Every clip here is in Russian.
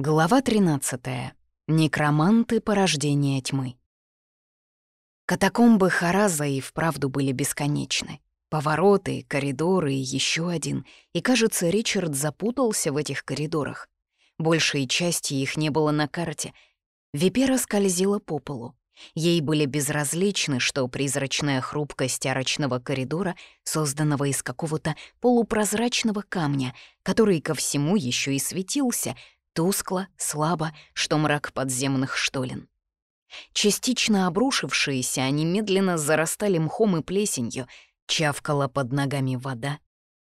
Глава 13. Некроманты порождения тьмы. Катакомбы Хараза и вправду были бесконечны. Повороты, коридоры и еще один. И, кажется, Ричард запутался в этих коридорах. Большей части их не было на карте. Випера скользила по полу. Ей были безразличны, что призрачная хрупкость арочного коридора, созданного из какого-то полупрозрачного камня, который ко всему еще и светился — Тускло, слабо, что мрак подземных штолен. Частично обрушившиеся, они медленно зарастали мхом и плесенью, чавкала под ногами вода.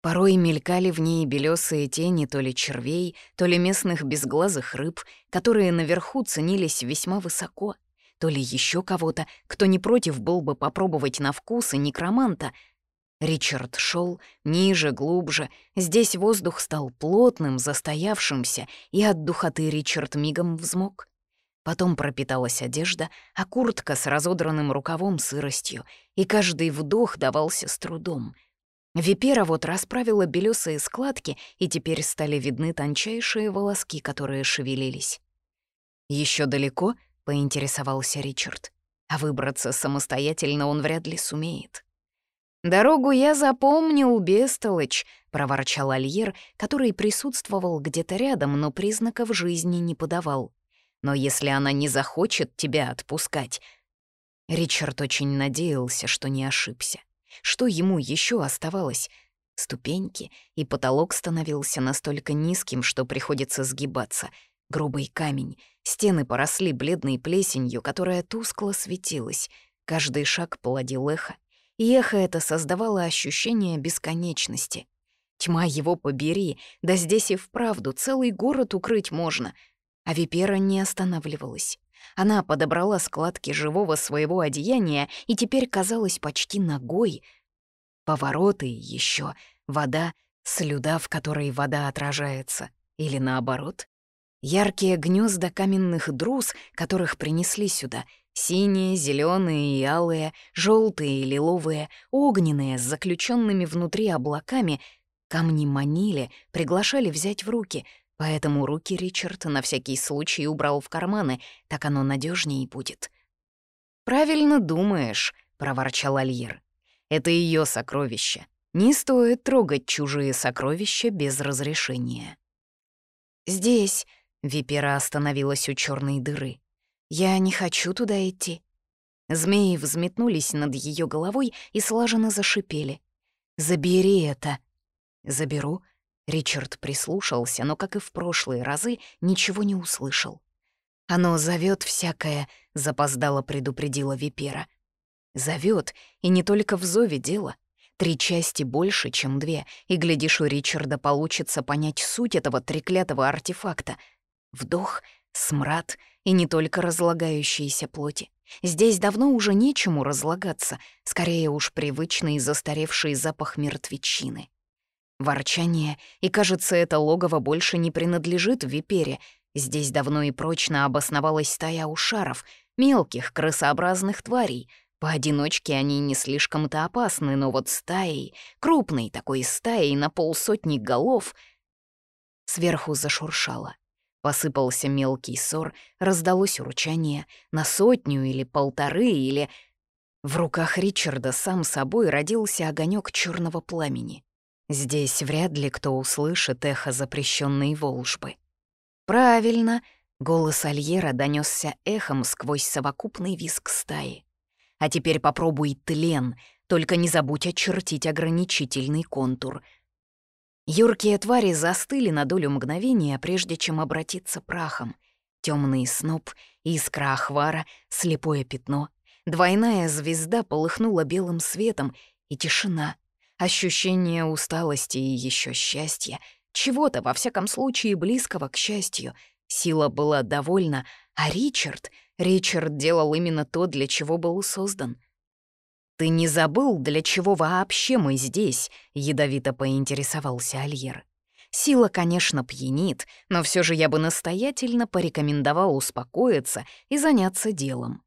Порой мелькали в ней белесые тени то ли червей, то ли местных безглазых рыб, которые наверху ценились весьма высоко, то ли еще кого-то, кто не против был бы попробовать на вкус и некроманта — Ричард шел ниже, глубже. Здесь воздух стал плотным, застоявшимся, и от духоты Ричард мигом взмок. Потом пропиталась одежда, а куртка с разодранным рукавом сыростью, и каждый вдох давался с трудом. Випера вот расправила белесые складки, и теперь стали видны тончайшие волоски, которые шевелились. Еще далеко?» — поинтересовался Ричард. «А выбраться самостоятельно он вряд ли сумеет». «Дорогу я запомнил, бестолочь», — проворчал Альер, который присутствовал где-то рядом, но признаков жизни не подавал. «Но если она не захочет тебя отпускать...» Ричард очень надеялся, что не ошибся. Что ему еще оставалось? Ступеньки, и потолок становился настолько низким, что приходится сгибаться. Грубый камень, стены поросли бледной плесенью, которая тускло светилась. Каждый шаг плодил эхо, и эхо это создавало ощущение бесконечности. Тьма его побери, да здесь и вправду целый город укрыть можно. А Випера не останавливалась. Она подобрала складки живого своего одеяния и теперь казалась почти ногой. Повороты еще, вода, слюда, в которой вода отражается. Или наоборот. Яркие гнезда каменных друз, которых принесли сюда — Синие, зеленые и алые, желтые и лиловые, огненные, с заключенными внутри облаками, камни манили, приглашали взять в руки, поэтому руки Ричард на всякий случай убрал в карманы, так оно надежнее будет. «Правильно думаешь», — проворчал Альер. «Это ее сокровище. Не стоит трогать чужие сокровища без разрешения». «Здесь», — Випера остановилась у черной дыры. «Я не хочу туда идти». Змеи взметнулись над ее головой и слаженно зашипели. «Забери это!» «Заберу». Ричард прислушался, но, как и в прошлые разы, ничего не услышал. «Оно зовет всякое», — запоздало предупредила Випера. Зовет, и не только в зове дело. Три части больше, чем две, и, глядишь, у Ричарда получится понять суть этого треклятого артефакта. Вдох, смрад — и не только разлагающиеся плоти. Здесь давно уже нечему разлагаться, скорее уж привычный застаревший запах мертвечины. Ворчание, и, кажется, это логово больше не принадлежит Випере. Здесь давно и прочно обосновалась стая ушаров, мелких, крысообразных тварей. Поодиночке они не слишком-то опасны, но вот стаей, крупной такой стаей на полсотни голов... Сверху зашуршало. Посыпался мелкий ссор, раздалось урчание на сотню или полторы, или... В руках Ричарда сам собой родился огонек черного пламени. Здесь вряд ли кто услышит эхо запрещенной волжбы. «Правильно!» — голос Альера донесся эхом сквозь совокупный виск стаи. «А теперь попробуй тлен, только не забудь очертить ограничительный контур — Юркие твари застыли на долю мгновения, прежде чем обратиться прахом. Темный сноп, искра ахвара, слепое пятно. Двойная звезда полыхнула белым светом, и тишина. Ощущение усталости и еще счастья. Чего-то, во всяком случае, близкого к счастью. Сила была довольна, а Ричард... Ричард делал именно то, для чего был создан — «Ты не забыл, для чего вообще мы здесь?» — ядовито поинтересовался Альер. «Сила, конечно, пьянит, но все же я бы настоятельно порекомендовал успокоиться и заняться делом».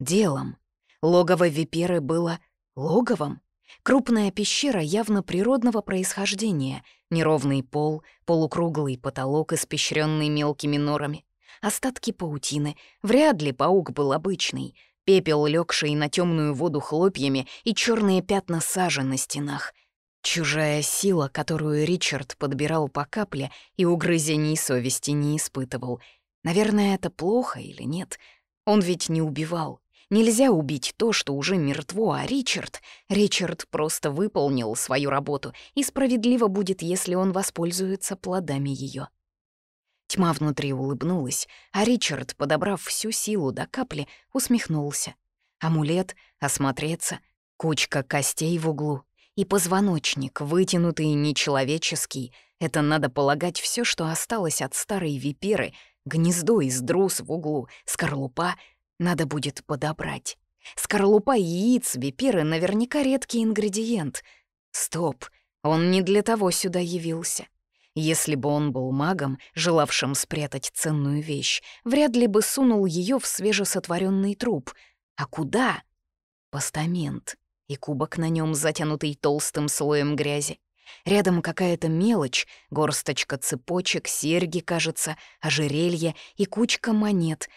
Делом. Логово Виперы было логовом. Крупная пещера явно природного происхождения, неровный пол, полукруглый потолок, испещренный мелкими норами, остатки паутины. Вряд ли паук был обычный. Пепел, легший на темную воду хлопьями и черные пятна сажи на стенах. Чужая сила, которую Ричард подбирал по капле и угрызений совести не испытывал. Наверное, это плохо или нет? Он ведь не убивал. Нельзя убить то, что уже мертво, а Ричард... Ричард просто выполнил свою работу, и справедливо будет, если он воспользуется плодами ее. Тьма внутри улыбнулась, а Ричард, подобрав всю силу до капли, усмехнулся. Амулет, осмотреться, кучка костей в углу и позвоночник, вытянутый нечеловеческий. Это, надо полагать, все, что осталось от старой виперы, гнездо из друз в углу, скорлупа, надо будет подобрать. Скорлупа яиц виперы наверняка редкий ингредиент. Стоп, он не для того сюда явился. Если бы он был магом, желавшим спрятать ценную вещь, вряд ли бы сунул ее в свежесотворенный труп. А куда? Постамент. И кубок на нем, затянутый толстым слоем грязи. Рядом какая-то мелочь, горсточка цепочек, серьги, кажется, ожерелье и кучка монет.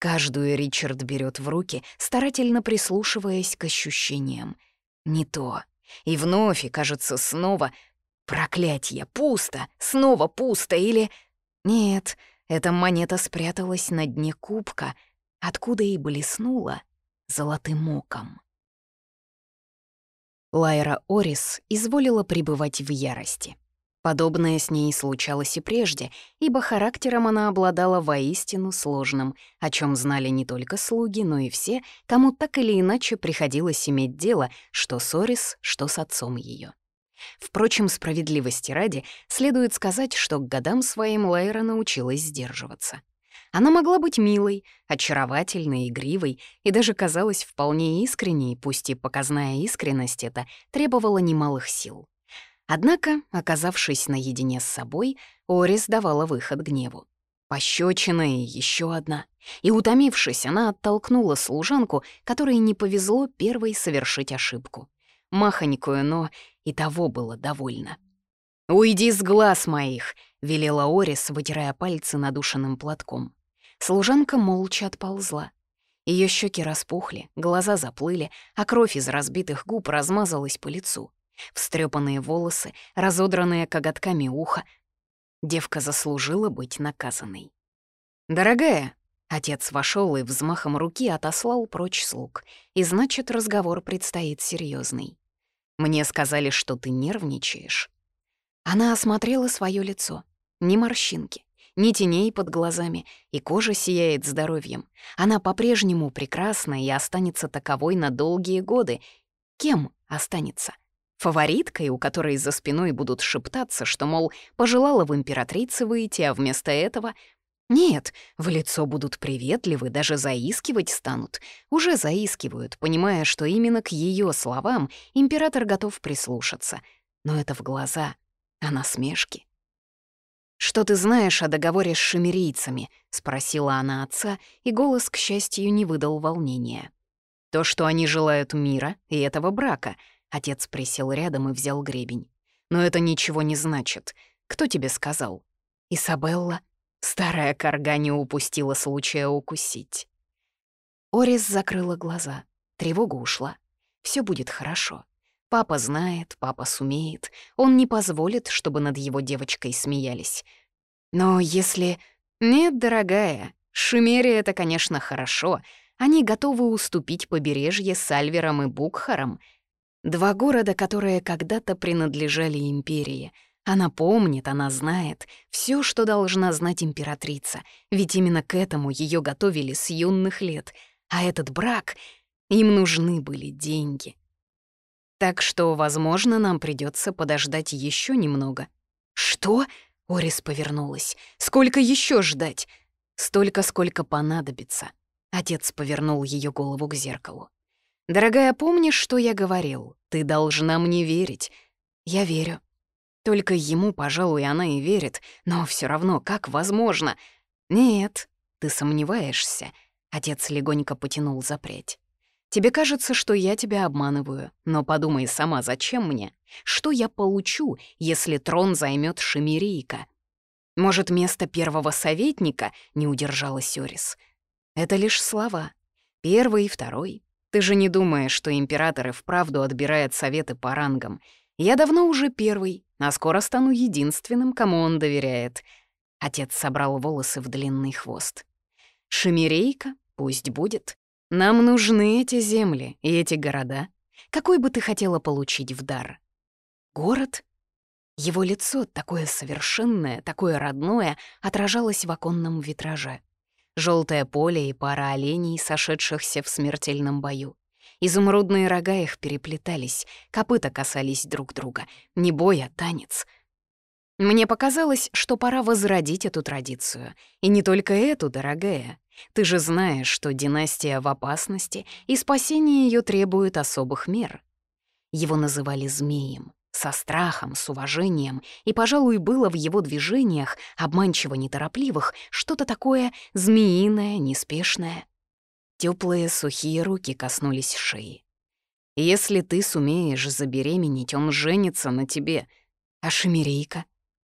Каждую Ричард берет в руки, старательно прислушиваясь к ощущениям. Не то. И вновь, и кажется, снова Проклятье, пусто, снова пусто или... Нет, эта монета спряталась на дне кубка, откуда и блеснула золотым оком. Лайра Орис изволила пребывать в ярости. Подобное с ней случалось и прежде, ибо характером она обладала воистину сложным, о чем знали не только слуги, но и все, кому так или иначе приходилось иметь дело что с Орис, что с отцом ее. Впрочем, справедливости ради, следует сказать, что к годам своим Лейра научилась сдерживаться. Она могла быть милой, очаровательной, игривой и даже казалась вполне искренней, пусть и показная искренность это требовала немалых сил. Однако, оказавшись наедине с собой, Орис давала выход гневу. Пощечина и еще одна. И, утомившись, она оттолкнула служанку, которой не повезло первой совершить ошибку. Махонькую, но и того было довольно. «Уйди с глаз моих!» — велела Орис, вытирая пальцы надушенным платком. Служанка молча отползла. Ее щеки распухли, глаза заплыли, а кровь из разбитых губ размазалась по лицу. Встрепанные волосы, разодранные коготками ухо. Девка заслужила быть наказанной. «Дорогая!» — отец вошел и взмахом руки отослал прочь слуг. И значит, разговор предстоит серьезный. Мне сказали, что ты нервничаешь». Она осмотрела свое лицо. Ни морщинки, ни теней под глазами, и кожа сияет здоровьем. Она по-прежнему прекрасна и останется таковой на долгие годы. Кем останется? Фавориткой, у которой за спиной будут шептаться, что, мол, пожелала в императрице выйти, а вместо этого нет, в лицо будут приветливы, даже заискивать станут. Уже заискивают, понимая, что именно к ее словам император готов прислушаться. Но это в глаза, а насмешки. «Что ты знаешь о договоре с шимерийцами?» — спросила она отца, и голос, к счастью, не выдал волнения. «То, что они желают мира и этого брака», — отец присел рядом и взял гребень. «Но это ничего не значит. Кто тебе сказал?» «Исабелла», Старая корга не упустила случая укусить. Орис закрыла глаза. Тревога ушла. Все будет хорошо. Папа знает, папа сумеет. Он не позволит, чтобы над его девочкой смеялись. Но если... Нет, дорогая, Шумерия — это, конечно, хорошо. Они готовы уступить побережье Сальвером и Букхаром. Два города, которые когда-то принадлежали империи — она помнит, она знает все, что должна знать императрица, ведь именно к этому ее готовили с юных лет. А этот брак, им нужны были деньги. Так что, возможно, нам придется подождать еще немного. Что? Орис повернулась. Сколько еще ждать? Столько, сколько понадобится. Отец повернул ее голову к зеркалу. «Дорогая, помнишь, что я говорил? Ты должна мне верить». «Я верю», только ему, пожалуй, она и верит, но все равно как возможно? Нет, ты сомневаешься. Отец легонько потянул запреть. Тебе кажется, что я тебя обманываю, но подумай сама, зачем мне? Что я получу, если трон займет Шемерийка? Может, место первого советника не удержалась Орис? Это лишь слова. Первый и второй. Ты же не думаешь, что император и вправду отбирает советы по рангам. Я давно уже первый, а скоро стану единственным, кому он доверяет. Отец собрал волосы в длинный хвост. Шемерейка? Пусть будет. Нам нужны эти земли и эти города. Какой бы ты хотела получить в дар? Город? Его лицо, такое совершенное, такое родное, отражалось в оконном витраже. Желтое поле и пара оленей, сошедшихся в смертельном бою. Изумрудные рога их переплетались, копыта касались друг друга. Не бой, а танец. Мне показалось, что пора возродить эту традицию. И не только эту, дорогая. Ты же знаешь, что династия в опасности, и спасение ее требует особых мер. Его называли змеем, со страхом, с уважением, и, пожалуй, было в его движениях, обманчиво неторопливых, что-то такое змеиное, неспешное. Теплые сухие руки коснулись шеи. «Если ты сумеешь забеременеть, он женится на тебе. А Шемерейка?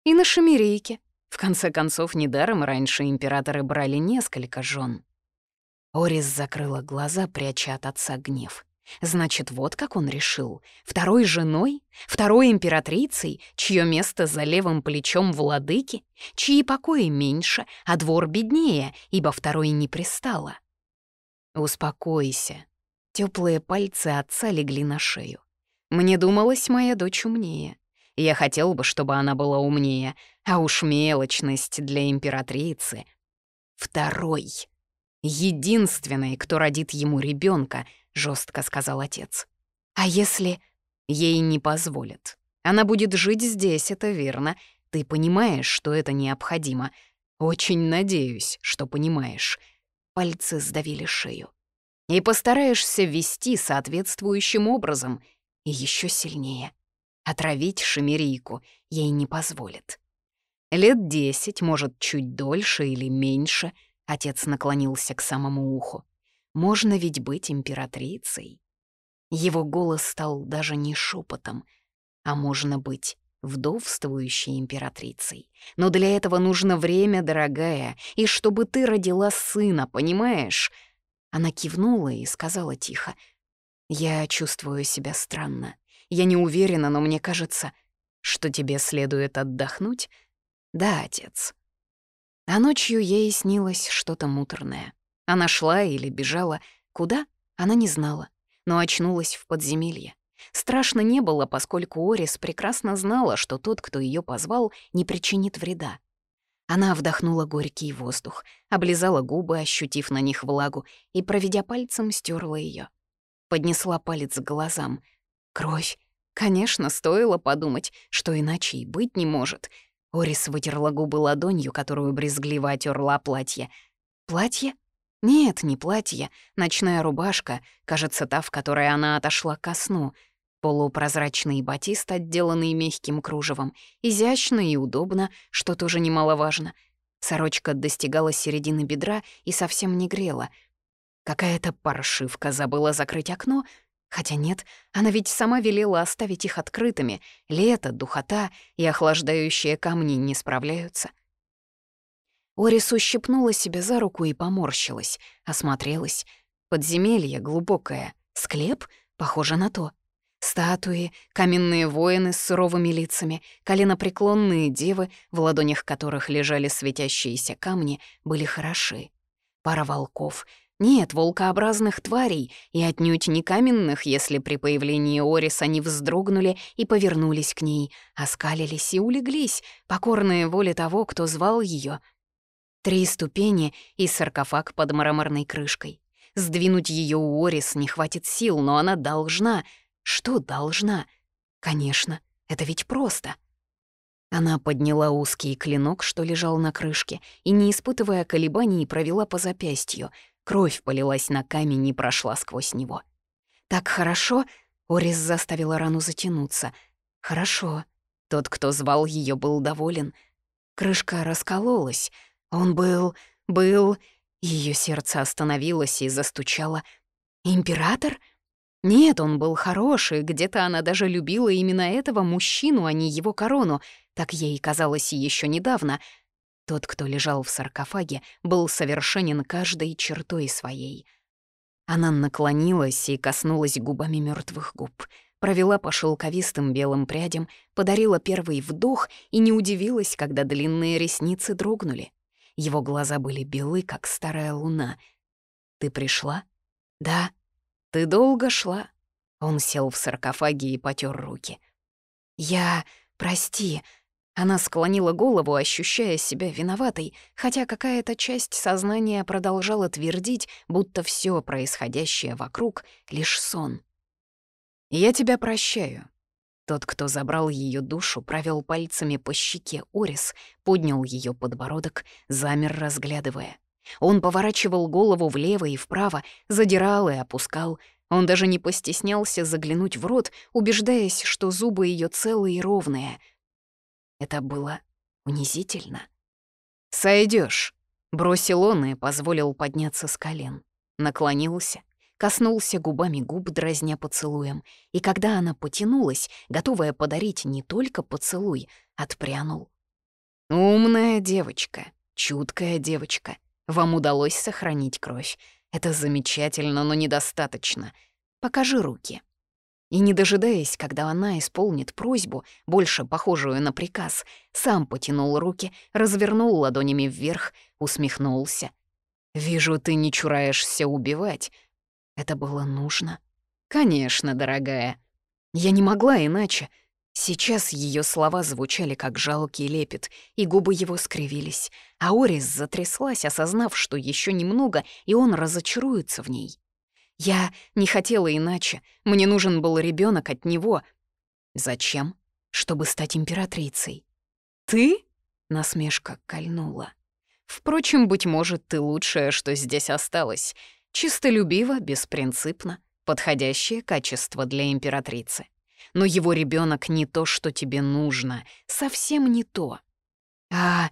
И на Шемерейке. В конце концов, недаром раньше императоры брали несколько жен. Орис закрыла глаза, пряча от отца гнев. Значит, вот как он решил. Второй женой? Второй императрицей, чье место за левым плечом владыки? Чьи покои меньше, а двор беднее, ибо второй не пристало? Успокойся. Теплые пальцы отца легли на шею. Мне думалось, моя дочь умнее. Я хотел бы, чтобы она была умнее, а уж мелочность для императрицы. Второй. Единственный, кто родит ему ребенка, жестко сказал отец. А если ей не позволят? Она будет жить здесь, это верно. Ты понимаешь, что это необходимо. Очень надеюсь, что понимаешь. Пальцы сдавили шею. И постараешься вести соответствующим образом. И еще сильнее — Отравить шемерийку ей не позволит. Лет десять, может, чуть дольше или меньше, отец наклонился к самому уху. Можно ведь быть императрицей. Его голос стал даже не шепотом, а можно быть вдовствующей императрицей. Но для этого нужно время, дорогая, и чтобы ты родила сына, понимаешь? Она кивнула и сказала тихо. «Я чувствую себя странно. Я не уверена, но мне кажется, что тебе следует отдохнуть. Да, отец. А ночью ей снилось что-то муторное. Она шла или бежала. Куда? Она не знала, но очнулась в подземелье. Страшно не было, поскольку Орис прекрасно знала, что тот, кто ее позвал, не причинит вреда. Она вдохнула горький воздух, облизала губы, ощутив на них влагу, и, проведя пальцем, стерла ее. Поднесла палец к глазам. Кровь. Конечно, стоило подумать, что иначе и быть не может. Орис вытерла губы ладонью, которую брезгливо отерла платье. Платье? Нет, не платье. Ночная рубашка, кажется, та, в которой она отошла ко сну. Полупрозрачный батист, отделанный мягким кружевом. Изящно и удобно, что тоже немаловажно. Сорочка достигала середины бедра и совсем не грела. Какая-то паршивка забыла закрыть окно — Хотя нет, она ведь сама велела оставить их открытыми. Лето, духота и охлаждающие камни не справляются. Орис ущипнула себя за руку и поморщилась, осмотрелась. Подземелье глубокое, склеп, похоже на то. Статуи, каменные воины с суровыми лицами, коленопреклонные девы, в ладонях которых лежали светящиеся камни, были хороши. Пара волков — нет, волкообразных тварей, и отнюдь не каменных, если при появлении Орис они вздрогнули и повернулись к ней, оскалились и улеглись, покорные воле того, кто звал ее. Три ступени и саркофаг под мраморной крышкой. Сдвинуть ее у Орис не хватит сил, но она должна. Что должна? Конечно, это ведь просто. Она подняла узкий клинок, что лежал на крышке, и, не испытывая колебаний, провела по запястью — Кровь полилась на камень и прошла сквозь него. «Так хорошо?» — Орис заставила рану затянуться. «Хорошо». Тот, кто звал ее, был доволен. Крышка раскололась. Он был... был... Ее сердце остановилось и застучало. Император? Нет, он был хороший, где-то она даже любила именно этого мужчину, а не его корону. Так ей казалось еще недавно. Тот, кто лежал в саркофаге, был совершенен каждой чертой своей. Она наклонилась и коснулась губами мертвых губ, провела по шелковистым белым прядям, подарила первый вдох и не удивилась, когда длинные ресницы дрогнули. Его глаза были белы, как старая луна. «Ты пришла?» «Да». «Ты долго шла?» Он сел в саркофаге и потер руки. «Я... прости...» Она склонила голову, ощущая себя виноватой, хотя какая-то часть сознания продолжала твердить, будто все происходящее вокруг — лишь сон. «Я тебя прощаю». Тот, кто забрал ее душу, провел пальцами по щеке Орис, поднял ее подбородок, замер, разглядывая. Он поворачивал голову влево и вправо, задирал и опускал. Он даже не постеснялся заглянуть в рот, убеждаясь, что зубы ее целые и ровные — это было унизительно. Сойдешь, бросил он и позволил подняться с колен. Наклонился, коснулся губами губ, дразня поцелуем, и когда она потянулась, готовая подарить не только поцелуй, отпрянул. «Умная девочка, чуткая девочка. Вам удалось сохранить кровь. Это замечательно, но недостаточно. Покажи руки». И не дожидаясь, когда она исполнит просьбу, больше похожую на приказ, сам потянул руки, развернул ладонями вверх, усмехнулся. «Вижу, ты не чураешься убивать. Это было нужно?» «Конечно, дорогая. Я не могла иначе». Сейчас ее слова звучали как жалкий лепет, и губы его скривились, а Орис затряслась, осознав, что еще немного, и он разочаруется в ней. Я не хотела иначе. Мне нужен был ребенок от него. Зачем? Чтобы стать императрицей. Ты? Насмешка кольнула. Впрочем, быть может, ты лучшее, что здесь осталось. Чистолюбиво, беспринципно, подходящее качество для императрицы. Но его ребенок не то, что тебе нужно, совсем не то. А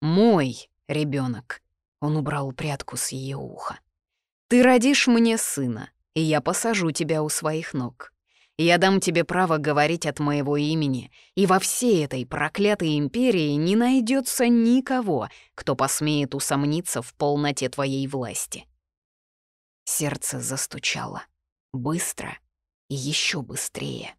мой ребенок. Он убрал прядку с ее уха. Ты родишь мне сына, и я посажу тебя у своих ног. Я дам тебе право говорить от моего имени, и во всей этой проклятой империи не найдется никого, кто посмеет усомниться в полноте твоей власти». Сердце застучало. Быстро и еще быстрее.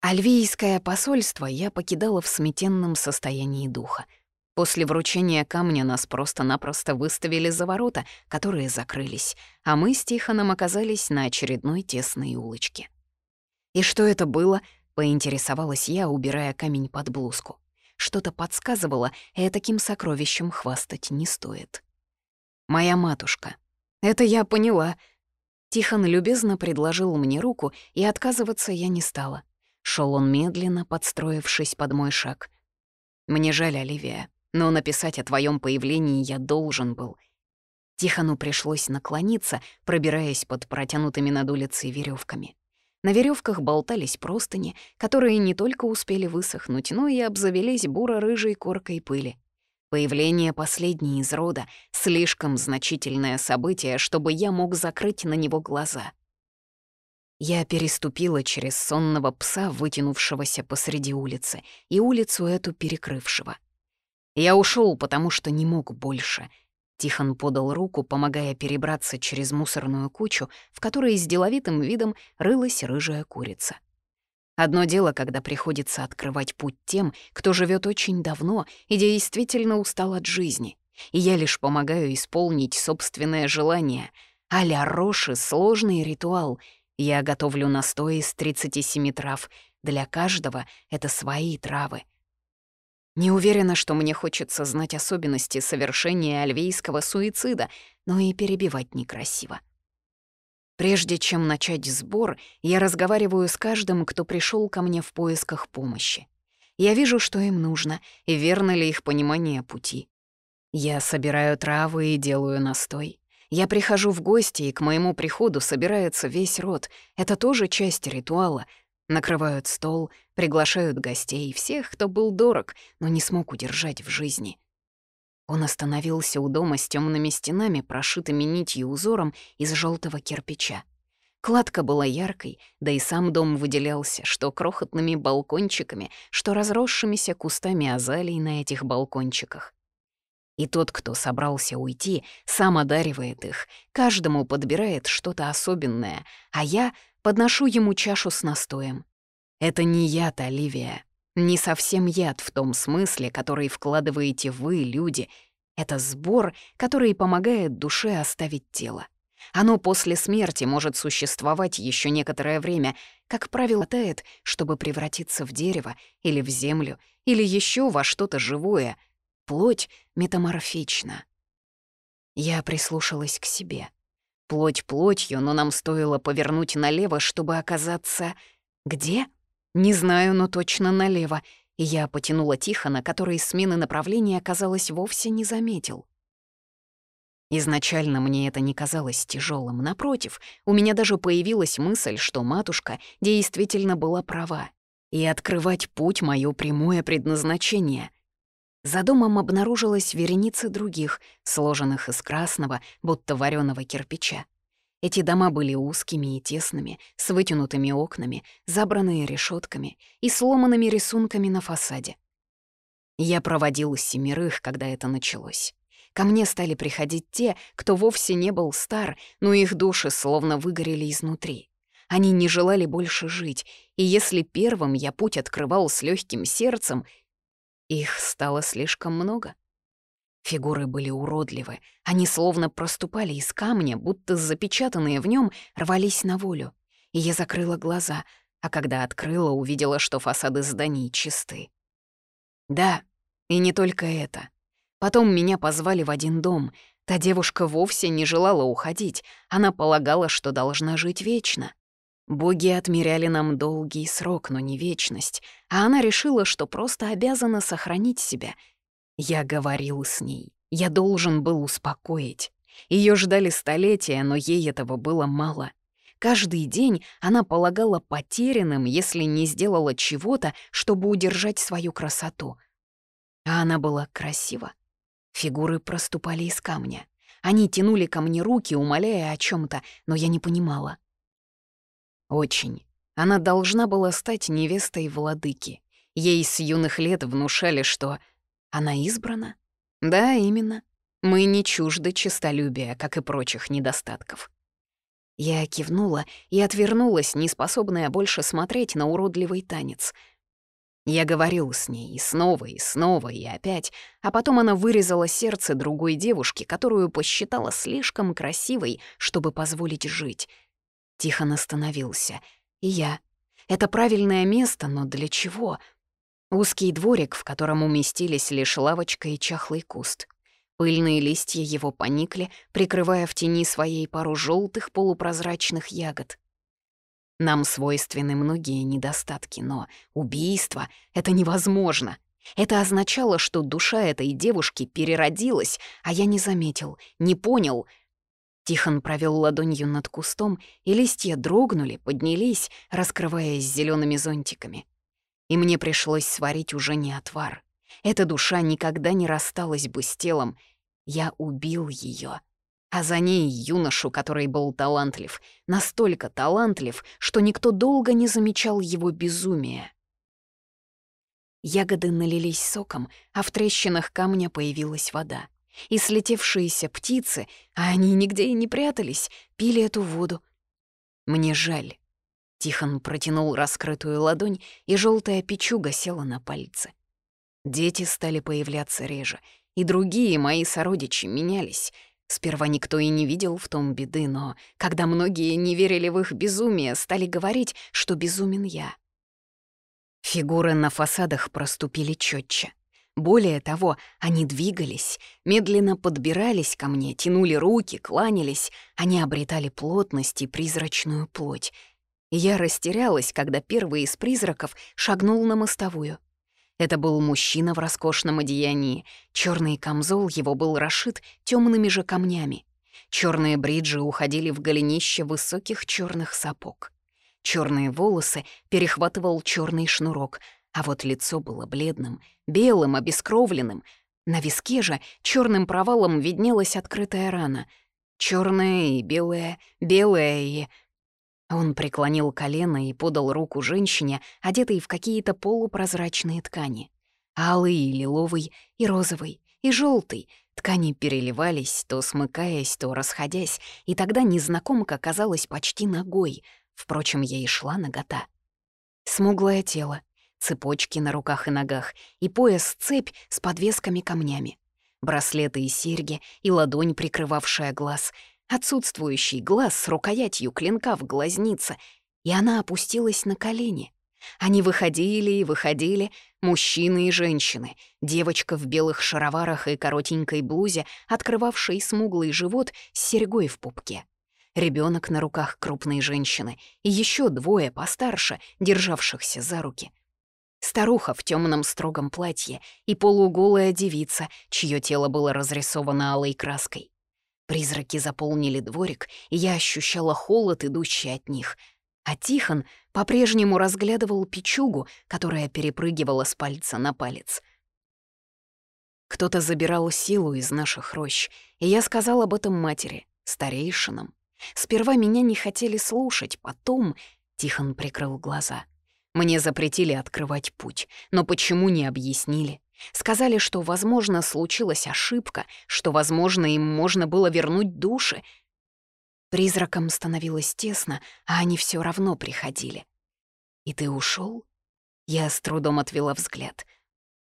Альвийское посольство я покидала в сметенном состоянии духа — После вручения камня нас просто-напросто выставили за ворота, которые закрылись, а мы с Тихоном оказались на очередной тесной улочке. «И что это было?» — поинтересовалась я, убирая камень под блузку. Что-то подсказывало, и таким сокровищем хвастать не стоит. «Моя матушка. Это я поняла». Тихон любезно предложил мне руку, и отказываться я не стала. Шел он медленно, подстроившись под мой шаг. «Мне жаль, Оливия но написать о твоем появлении я должен был. Тихону пришлось наклониться, пробираясь под протянутыми над улицей веревками. На веревках болтались простыни, которые не только успели высохнуть, но и обзавелись буро-рыжей коркой пыли. Появление последней из рода — слишком значительное событие, чтобы я мог закрыть на него глаза. Я переступила через сонного пса, вытянувшегося посреди улицы, и улицу эту перекрывшего — я ушел, потому что не мог больше. Тихон подал руку, помогая перебраться через мусорную кучу, в которой с деловитым видом рылась рыжая курица. Одно дело, когда приходится открывать путь тем, кто живет очень давно и действительно устал от жизни. И я лишь помогаю исполнить собственное желание. А-ля Роши — сложный ритуал. Я готовлю настой из 37 трав. Для каждого это свои травы — не уверена, что мне хочется знать особенности совершения альвейского суицида, но и перебивать некрасиво. Прежде чем начать сбор, я разговариваю с каждым, кто пришел ко мне в поисках помощи. Я вижу, что им нужно, и верно ли их понимание пути. Я собираю травы и делаю настой. Я прихожу в гости, и к моему приходу собирается весь род. Это тоже часть ритуала, Накрывают стол, приглашают гостей, всех, кто был дорог, но не смог удержать в жизни. Он остановился у дома с темными стенами, прошитыми нитью узором из желтого кирпича. Кладка была яркой, да и сам дом выделялся, что крохотными балкончиками, что разросшимися кустами азалий на этих балкончиках. И тот, кто собрался уйти, сам одаривает их, каждому подбирает что-то особенное, а я подношу ему чашу с настоем. Это не яд, Оливия. Не совсем яд в том смысле, который вкладываете вы, люди. Это сбор, который помогает душе оставить тело. Оно после смерти может существовать еще некоторое время, как правило, тает, чтобы превратиться в дерево или в землю, или еще во что-то живое. Плоть метаморфична. Я прислушалась к себе. Плоть плотью, но нам стоило повернуть налево, чтобы оказаться... Где? Не знаю, но точно налево. Я потянула Тихона, который смены направления, казалось, вовсе не заметил. Изначально мне это не казалось тяжелым. Напротив, у меня даже появилась мысль, что матушка действительно была права. И открывать путь — мое прямое предназначение. За домом обнаружилась вереница других, сложенных из красного, будто вареного кирпича. Эти дома были узкими и тесными, с вытянутыми окнами, забранные решетками и сломанными рисунками на фасаде. Я проводил семерых, когда это началось. Ко мне стали приходить те, кто вовсе не был стар, но их души словно выгорели изнутри. Они не желали больше жить, и если первым я путь открывал с легким сердцем, их стало слишком много. Фигуры были уродливы, они словно проступали из камня, будто запечатанные в нем рвались на волю. И я закрыла глаза, а когда открыла, увидела, что фасады зданий чисты. Да, и не только это. Потом меня позвали в один дом. Та девушка вовсе не желала уходить. Она полагала, что должна жить вечно. Боги отмеряли нам долгий срок, но не вечность, а она решила, что просто обязана сохранить себя. Я говорил с ней. Я должен был успокоить. Ее ждали столетия, но ей этого было мало. Каждый день она полагала потерянным, если не сделала чего-то, чтобы удержать свою красоту. А она была красива. Фигуры проступали из камня. Они тянули ко мне руки, умоляя о чем то но я не понимала. Очень. Она должна была стать невестой владыки. Ей с юных лет внушали, что она избрана. Да, именно. Мы не чужды честолюбия, как и прочих недостатков. Я кивнула и отвернулась, неспособная больше смотреть на уродливый танец — я говорил с ней и снова, и снова, и опять, а потом она вырезала сердце другой девушки, которую посчитала слишком красивой, чтобы позволить жить. Тихон остановился. И я. Это правильное место, но для чего? Узкий дворик, в котором уместились лишь лавочка и чахлый куст. Пыльные листья его поникли, прикрывая в тени своей пару желтых полупрозрачных ягод. Нам свойственны многие недостатки, но убийство — это невозможно. Это означало, что душа этой девушки переродилась, а я не заметил, не понял. Тихон провел ладонью над кустом, и листья дрогнули, поднялись, раскрываясь зелеными зонтиками. И мне пришлось сварить уже не отвар. Эта душа никогда не рассталась бы с телом. Я убил ее а за ней юношу, который был талантлив, настолько талантлив, что никто долго не замечал его безумия. Ягоды налились соком, а в трещинах камня появилась вода. И слетевшиеся птицы, а они нигде и не прятались, пили эту воду. Мне жаль. Тихон протянул раскрытую ладонь, и желтая печуга села на пальцы. Дети стали появляться реже, и другие мои сородичи менялись — Сперва никто и не видел в том беды, но когда многие не верили в их безумие, стали говорить, что безумен я. Фигуры на фасадах проступили четче. Более того, они двигались, медленно подбирались ко мне, тянули руки, кланялись, они обретали плотность и призрачную плоть. я растерялась, когда первый из призраков шагнул на мостовую. Это был мужчина в роскошном одеянии. Черный камзол его был расшит темными же камнями. Черные бриджи уходили в голенище высоких черных сапог. Черные волосы перехватывал черный шнурок, а вот лицо было бледным, белым, обескровленным. На виске же черным провалом виднелась открытая рана. Черная и белая, белая и... Он преклонил колено и подал руку женщине, одетой в какие-то полупрозрачные ткани. Алый и лиловый, и розовый, и желтый. Ткани переливались, то смыкаясь, то расходясь, и тогда незнакомка казалась почти ногой. Впрочем, ей шла нагота. Смуглое тело, цепочки на руках и ногах, и пояс-цепь с подвесками-камнями. Браслеты и серьги, и ладонь, прикрывавшая глаз, отсутствующий глаз с рукоятью клинка в глазнице, и она опустилась на колени. Они выходили и выходили, мужчины и женщины, девочка в белых шароварах и коротенькой блузе, открывавшей смуглый живот с серьгой в пупке. Ребенок на руках крупной женщины и еще двое постарше, державшихся за руки. Старуха в темном строгом платье и полуголая девица, чье тело было разрисовано алой краской. Призраки заполнили дворик, и я ощущала холод, идущий от них. А Тихон по-прежнему разглядывал печугу, которая перепрыгивала с пальца на палец. Кто-то забирал силу из наших рощ, и я сказал об этом матери, старейшинам. Сперва меня не хотели слушать, потом Тихон прикрыл глаза. Мне запретили открывать путь, но почему не объяснили? Сказали, что, возможно, случилась ошибка, что, возможно, им можно было вернуть души. Призракам становилось тесно, а они все равно приходили. «И ты ушел? Я с трудом отвела взгляд.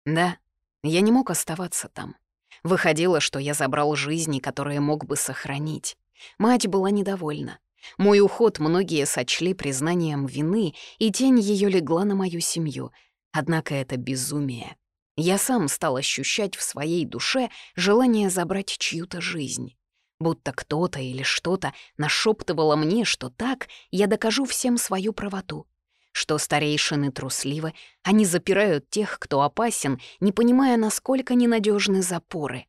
«Да, я не мог оставаться там. Выходило, что я забрал жизни, которые мог бы сохранить. Мать была недовольна. Мой уход многие сочли признанием вины, и тень ее легла на мою семью. Однако это безумие. Я сам стал ощущать в своей душе желание забрать чью-то жизнь. Будто кто-то или что-то нашептывало мне, что так я докажу всем свою правоту. Что старейшины трусливы, они запирают тех, кто опасен, не понимая, насколько ненадежны запоры.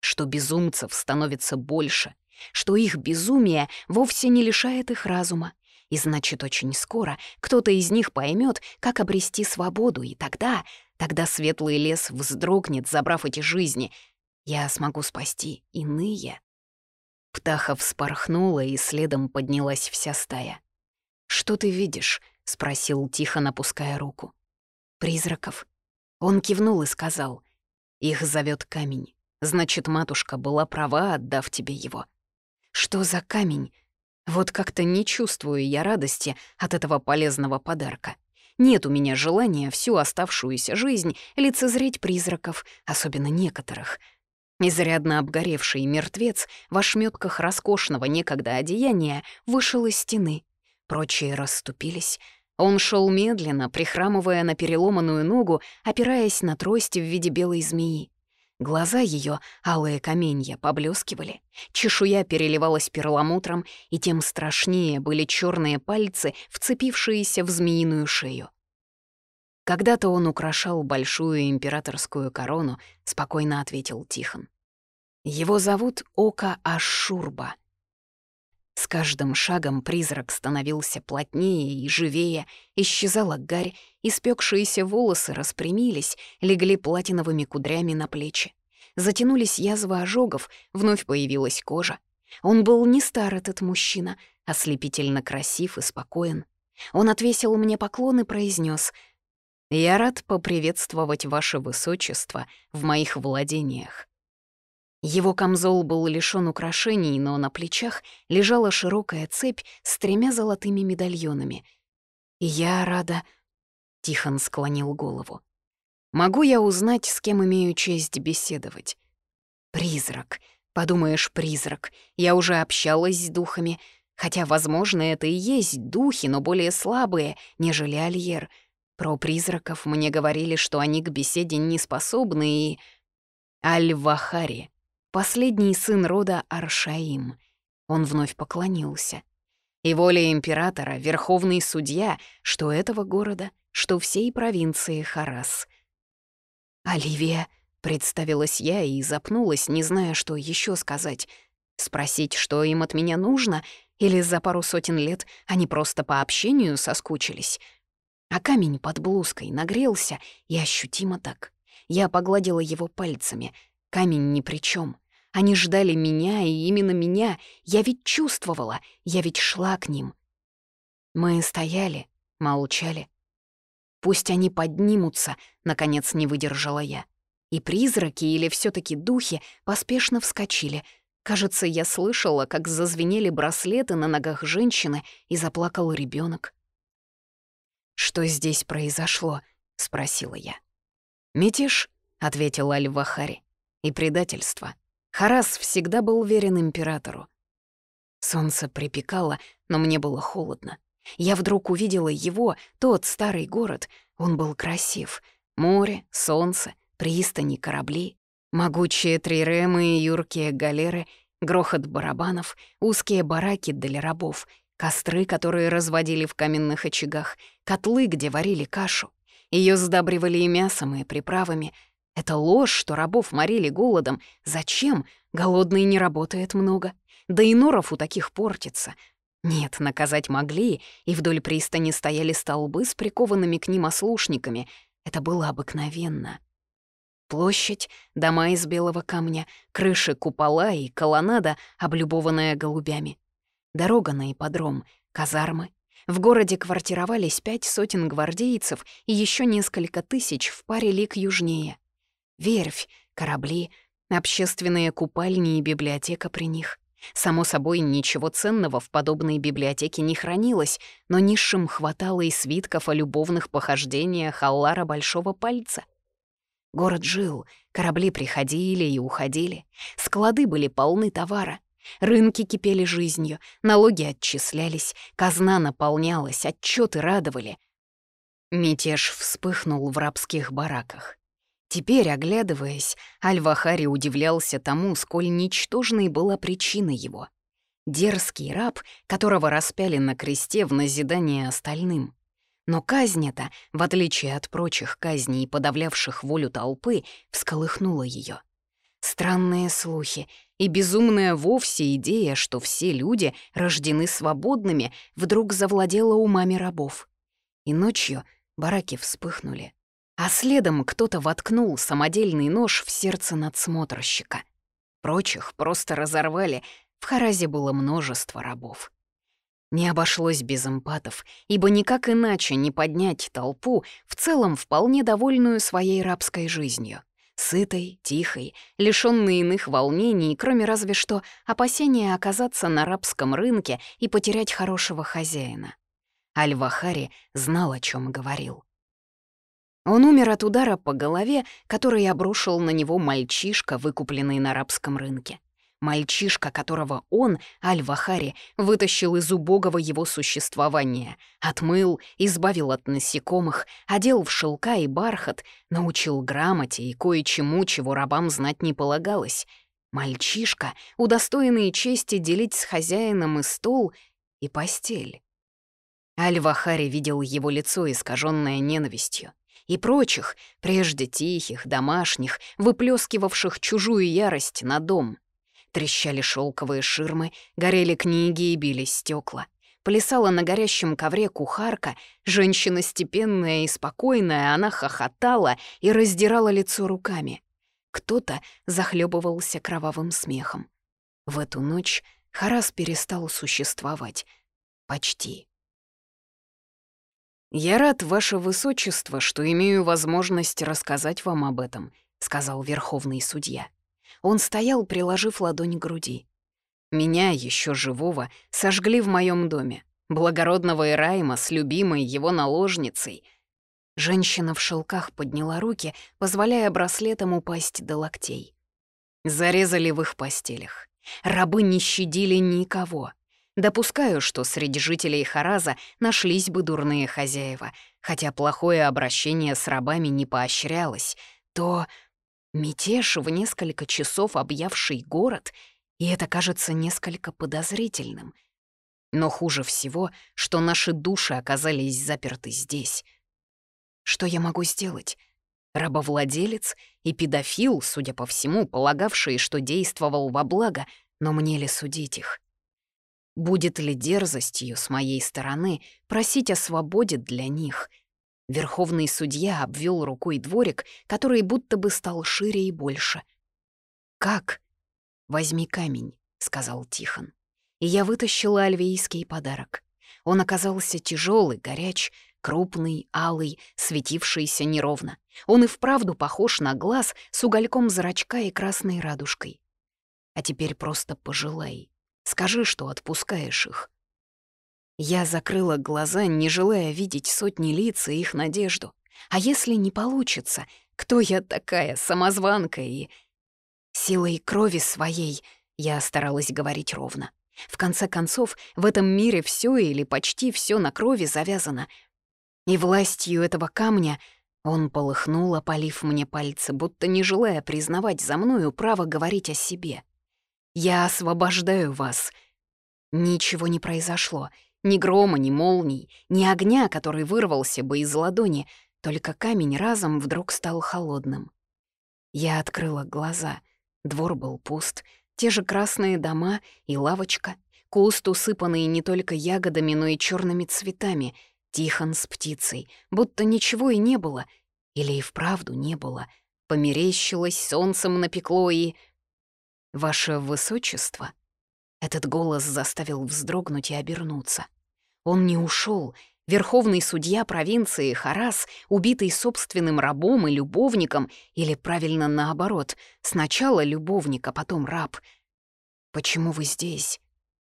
Что безумцев становится больше, что их безумие вовсе не лишает их разума. И значит, очень скоро кто-то из них поймет, как обрести свободу, и тогда Тогда светлый лес вздрогнет, забрав эти жизни. Я смогу спасти иные. Птаха вспорхнула, и следом поднялась вся стая. «Что ты видишь?» — спросил тихо, напуская руку. «Призраков». Он кивнул и сказал. «Их зовет камень. Значит, матушка была права, отдав тебе его». «Что за камень?» Вот как-то не чувствую я радости от этого полезного подарка. Нет у меня желания всю оставшуюся жизнь лицезреть призраков, особенно некоторых. Изрядно обгоревший мертвец в ошметках роскошного некогда одеяния вышел из стены. Прочие расступились. Он шел медленно, прихрамывая на переломанную ногу, опираясь на трость в виде белой змеи. Глаза ее, алые каменья, поблескивали, чешуя переливалась перламутром, и тем страшнее были черные пальцы, вцепившиеся в змеиную шею. Когда-то он украшал большую императорскую корону, спокойно ответил Тихон. Его зовут Ока Ашурба. С каждым шагом призрак становился плотнее и живее, исчезала гарь, испекшиеся волосы распрямились, легли платиновыми кудрями на плечи. Затянулись язвы ожогов, вновь появилась кожа. Он был не стар, этот мужчина, ослепительно красив и спокоен. Он отвесил мне поклон и произнес: «Я рад поприветствовать ваше высочество в моих владениях. Его камзол был лишён украшений, но на плечах лежала широкая цепь с тремя золотыми медальонами. Я рада... Тихон склонил голову. «Могу я узнать, с кем имею честь беседовать?» «Призрак. Подумаешь, призрак. Я уже общалась с духами. Хотя, возможно, это и есть духи, но более слабые, нежели Альер. Про призраков мне говорили, что они к беседе не способны и... Аль-Вахари последний сын рода Аршаим. Он вновь поклонился. И воля императора, верховный судья, что этого города, что всей провинции Харас. «Оливия», — представилась я и запнулась, не зная, что еще сказать. Спросить, что им от меня нужно, или за пару сотен лет они просто по общению соскучились. А камень под блузкой нагрелся и ощутимо так. Я погладила его пальцами. Камень ни при чем. Они ждали меня, и именно меня. Я ведь чувствовала, я ведь шла к ним. Мы стояли, молчали. Пусть они поднимутся, наконец не выдержала я. И призраки или все таки духи поспешно вскочили. Кажется, я слышала, как зазвенели браслеты на ногах женщины и заплакал ребенок. «Что здесь произошло?» — спросила я. «Мятеж», — ответил Аль-Вахари, — «и предательство. Харас всегда был верен императору. Солнце припекало, но мне было холодно. Я вдруг увидела его, тот старый город. Он был красив. Море, солнце, пристани, корабли, могучие триремы и юркие галеры, грохот барабанов, узкие бараки для рабов, костры, которые разводили в каменных очагах, котлы, где варили кашу. Ее сдабривали и мясом, и приправами. Это ложь, что рабов морили голодом. Зачем? Голодный не работает много. Да и норов у таких портится. Нет, наказать могли, и вдоль пристани стояли столбы с прикованными к ним ослушниками. Это было обыкновенно. Площадь, дома из белого камня, крыши купола и колоннада, облюбованная голубями. Дорога на ипподром, казармы. В городе квартировались пять сотен гвардейцев и еще несколько тысяч в паре лик южнее. Верфь, корабли, общественные купальни и библиотека при них. Само собой, ничего ценного в подобной библиотеке не хранилось, но низшим хватало и свитков о любовных похождениях Аллара Большого Пальца. Город жил, корабли приходили и уходили, склады были полны товара, рынки кипели жизнью, налоги отчислялись, казна наполнялась, отчеты радовали. Мятеж вспыхнул в рабских бараках. Теперь, оглядываясь, Аль-Вахари удивлялся тому, сколь ничтожной была причина его. Дерзкий раб, которого распяли на кресте в назидание остальным. Но казнь эта, в отличие от прочих казней, подавлявших волю толпы, всколыхнула ее. Странные слухи и безумная вовсе идея, что все люди рождены свободными, вдруг завладела умами рабов. И ночью бараки вспыхнули а следом кто-то воткнул самодельный нож в сердце надсмотрщика. Прочих просто разорвали, в Харазе было множество рабов. Не обошлось без эмпатов, ибо никак иначе не поднять толпу, в целом вполне довольную своей рабской жизнью. Сытой, тихой, лишённой иных волнений, кроме разве что опасения оказаться на рабском рынке и потерять хорошего хозяина. Аль-Вахари знал, о чем говорил. Он умер от удара по голове, который обрушил на него мальчишка, выкупленный на арабском рынке. Мальчишка, которого он, Аль-Вахари, вытащил из убогого его существования, отмыл, избавил от насекомых, одел в шелка и бархат, научил грамоте и кое-чему, чего рабам знать не полагалось. Мальчишка, удостоенный чести делить с хозяином и стол, и постель. Аль-Вахари видел его лицо, искаженное ненавистью и прочих, прежде тихих, домашних, выплескивавших чужую ярость на дом. Трещали шелковые ширмы, горели книги и бились стекла. Плясала на горящем ковре кухарка, женщина степенная и спокойная, она хохотала и раздирала лицо руками. Кто-то захлебывался кровавым смехом. В эту ночь Харас перестал существовать. Почти. «Я рад, ваше высочество, что имею возможность рассказать вам об этом», — сказал верховный судья. Он стоял, приложив ладонь к груди. «Меня, еще живого, сожгли в моем доме. Благородного Ирайма с любимой его наложницей». Женщина в шелках подняла руки, позволяя браслетам упасть до локтей. Зарезали в их постелях. Рабы не щадили никого. Допускаю, что среди жителей Хараза нашлись бы дурные хозяева, хотя плохое обращение с рабами не поощрялось, то мятеж в несколько часов объявший город, и это кажется несколько подозрительным. Но хуже всего, что наши души оказались заперты здесь. Что я могу сделать? Рабовладелец и педофил, судя по всему, полагавшие, что действовал во благо, но мне ли судить их? Будет ли дерзостью с моей стороны просить о свободе для них? Верховный судья обвел рукой дворик, который будто бы стал шире и больше. «Как?» «Возьми камень», — сказал Тихон. И я вытащила альвейский подарок. Он оказался тяжелый, горяч, крупный, алый, светившийся неровно. Он и вправду похож на глаз с угольком зрачка и красной радужкой. А теперь просто пожелай. Скажи, что отпускаешь их. Я закрыла глаза, не желая видеть сотни лиц и их надежду. А если не получится, кто я такая, самозванка и... Силой крови своей я старалась говорить ровно. В конце концов, в этом мире все или почти все на крови завязано. И властью этого камня он полыхнул, опалив мне пальцы, будто не желая признавать за мною право говорить о себе. «Я освобождаю вас». Ничего не произошло. Ни грома, ни молний, ни огня, который вырвался бы из ладони, только камень разом вдруг стал холодным. Я открыла глаза. Двор был пуст — те же красные дома и лавочка, куст, усыпанный не только ягодами, но и черными цветами, Тихон с птицей, будто ничего и не было, или и вправду не было. Померещилось, солнцем напекло и... «Ваше высочество?» Этот голос заставил вздрогнуть и обернуться. Он не ушел, верховный судья провинции Харас, убитый собственным рабом и любовником, или, правильно, наоборот, сначала любовник, а потом раб. «Почему вы здесь?»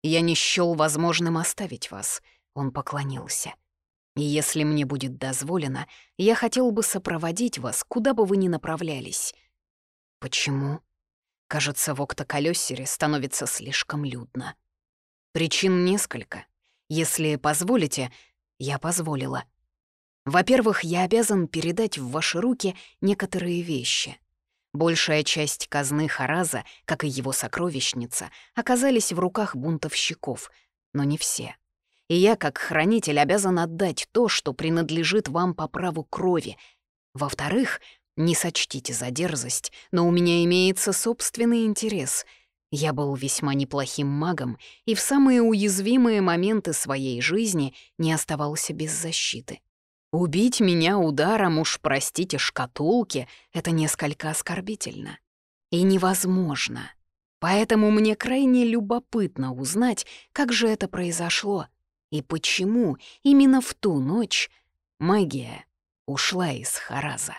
«Я не счёл возможным оставить вас», — он поклонился. «И если мне будет дозволено, я хотел бы сопроводить вас, куда бы вы ни направлялись». «Почему?» Кажется, в октоколёсере становится слишком людно. Причин несколько. Если позволите, я позволила. Во-первых, я обязан передать в ваши руки некоторые вещи. Большая часть казны Хараза, как и его сокровищница, оказались в руках бунтовщиков, но не все. И я, как хранитель, обязан отдать то, что принадлежит вам по праву крови. Во-вторых, не сочтите за дерзость, но у меня имеется собственный интерес — я был весьма неплохим магом и в самые уязвимые моменты своей жизни не оставался без защиты. Убить меня ударом, уж простите, шкатулки — это несколько оскорбительно. И невозможно. Поэтому мне крайне любопытно узнать, как же это произошло и почему именно в ту ночь магия ушла из Хараза.